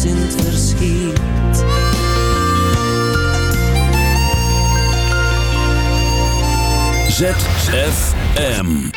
ergens in het verschiet. ZFM.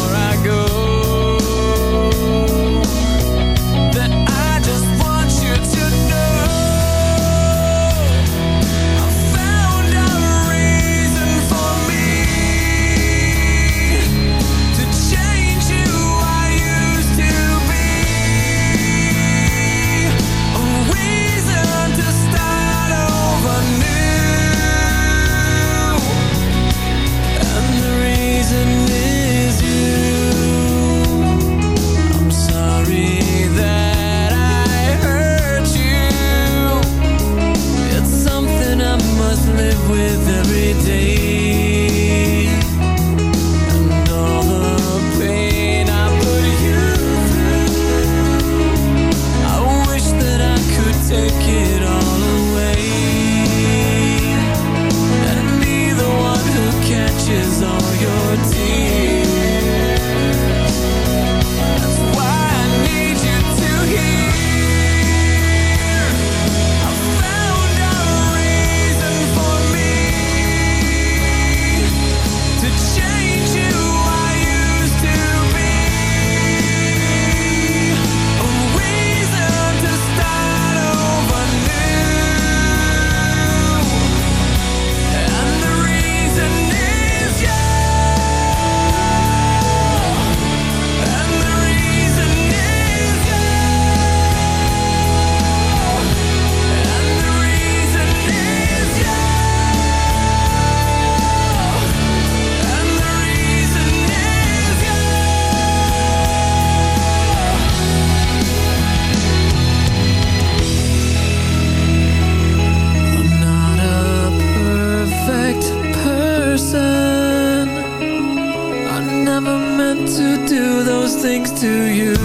And things to you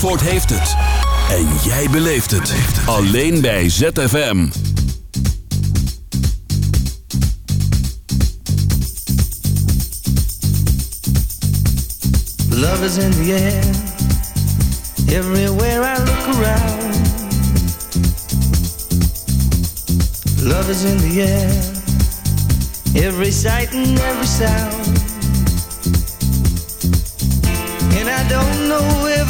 Zandvoort heeft het. En jij beleeft het. Alleen bij ZFM. Love is in the air. Everywhere I look around. Love is in the air. Every sight and every sound. And I don't know if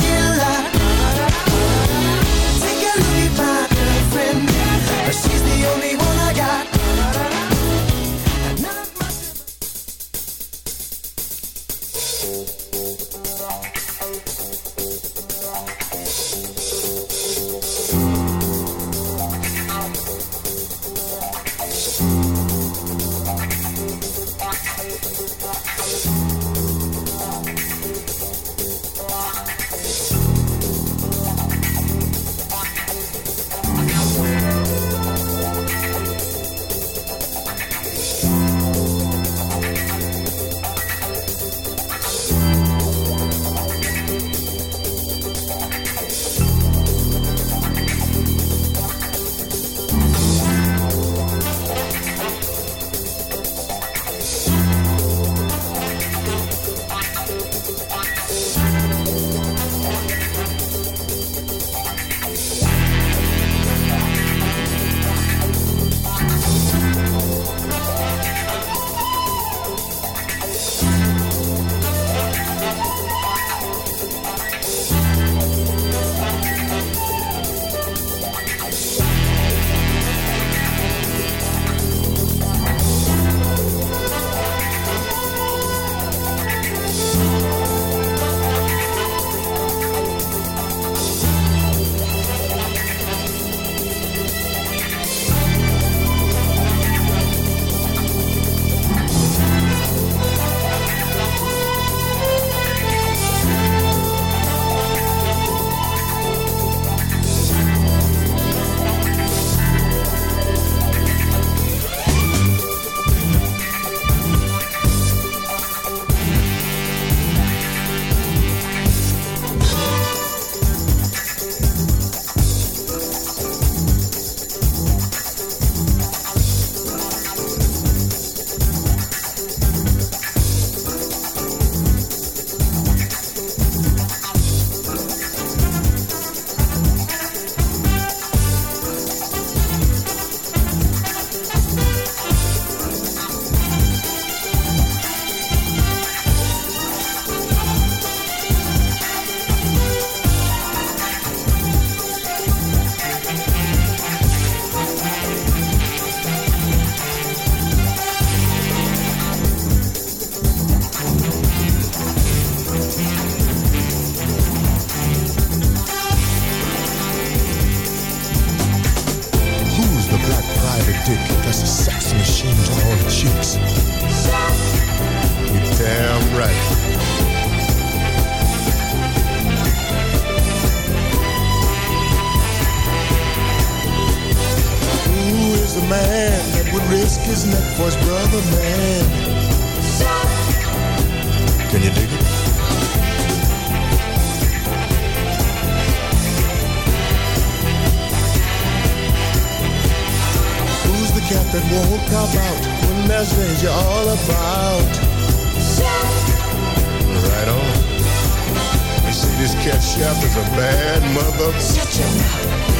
watching.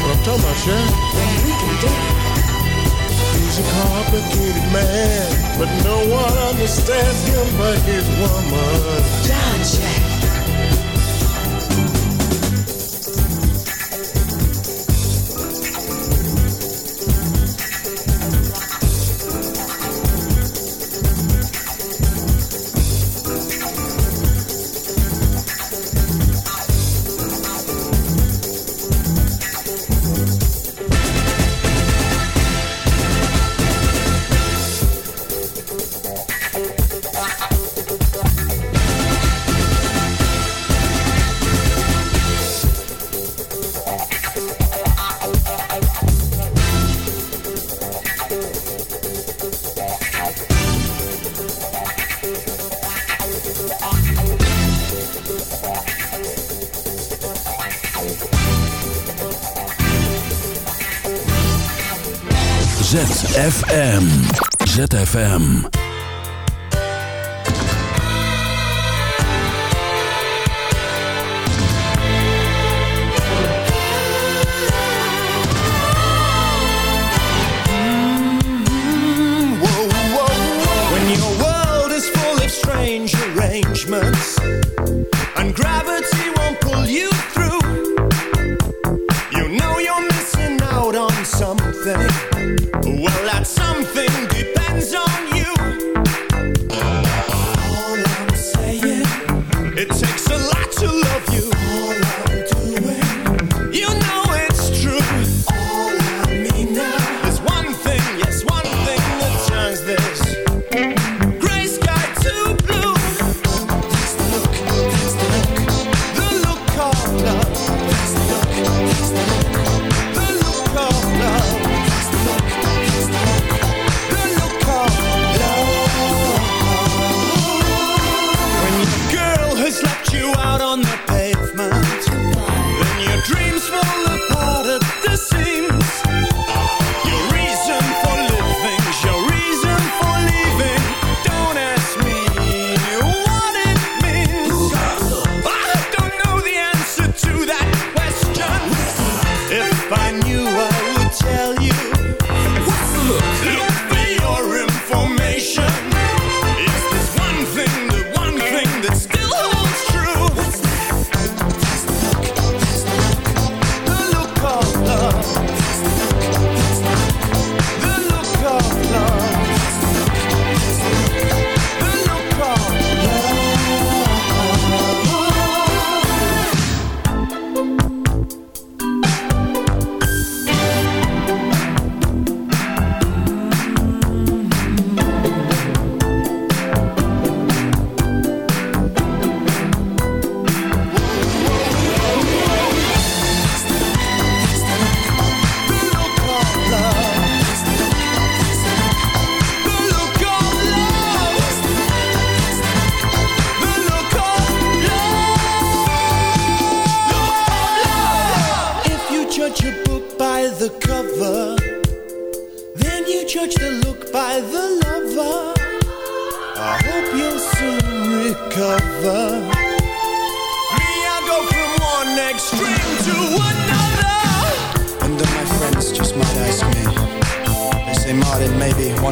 What I'm talking about, Sharon? What we can do. He's a complicated man, but no one understands him but his woman. John Jack. ZFM. ZFM.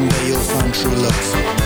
One you'll find true love.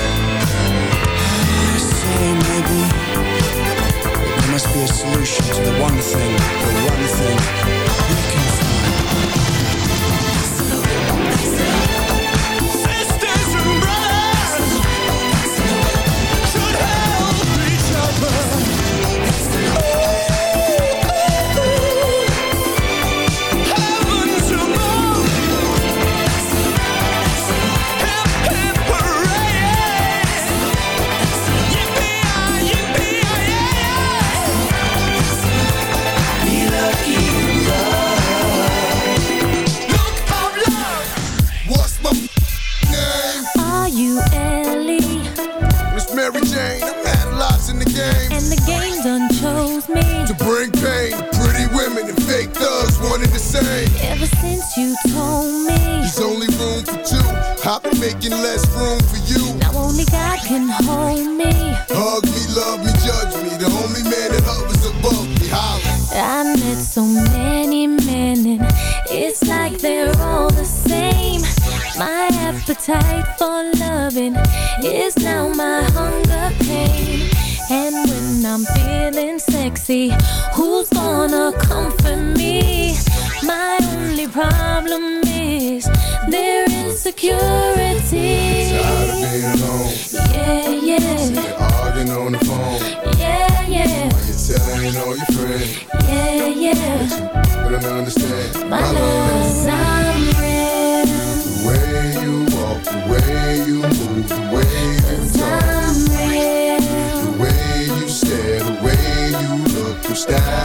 Style,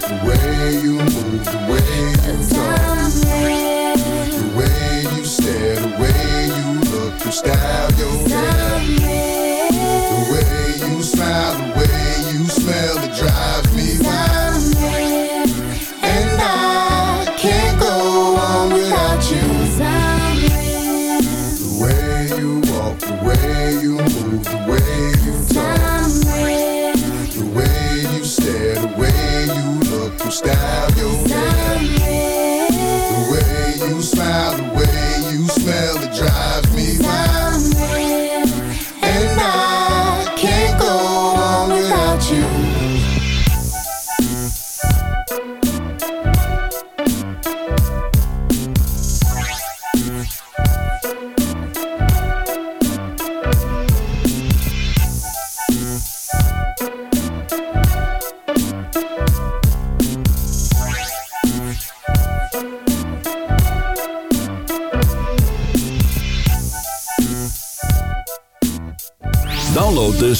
The way you move, the way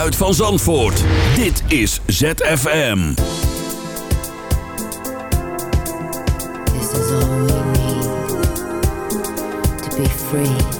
geluid van Zandvoort. Dit is ZFM. This is all we need to be free.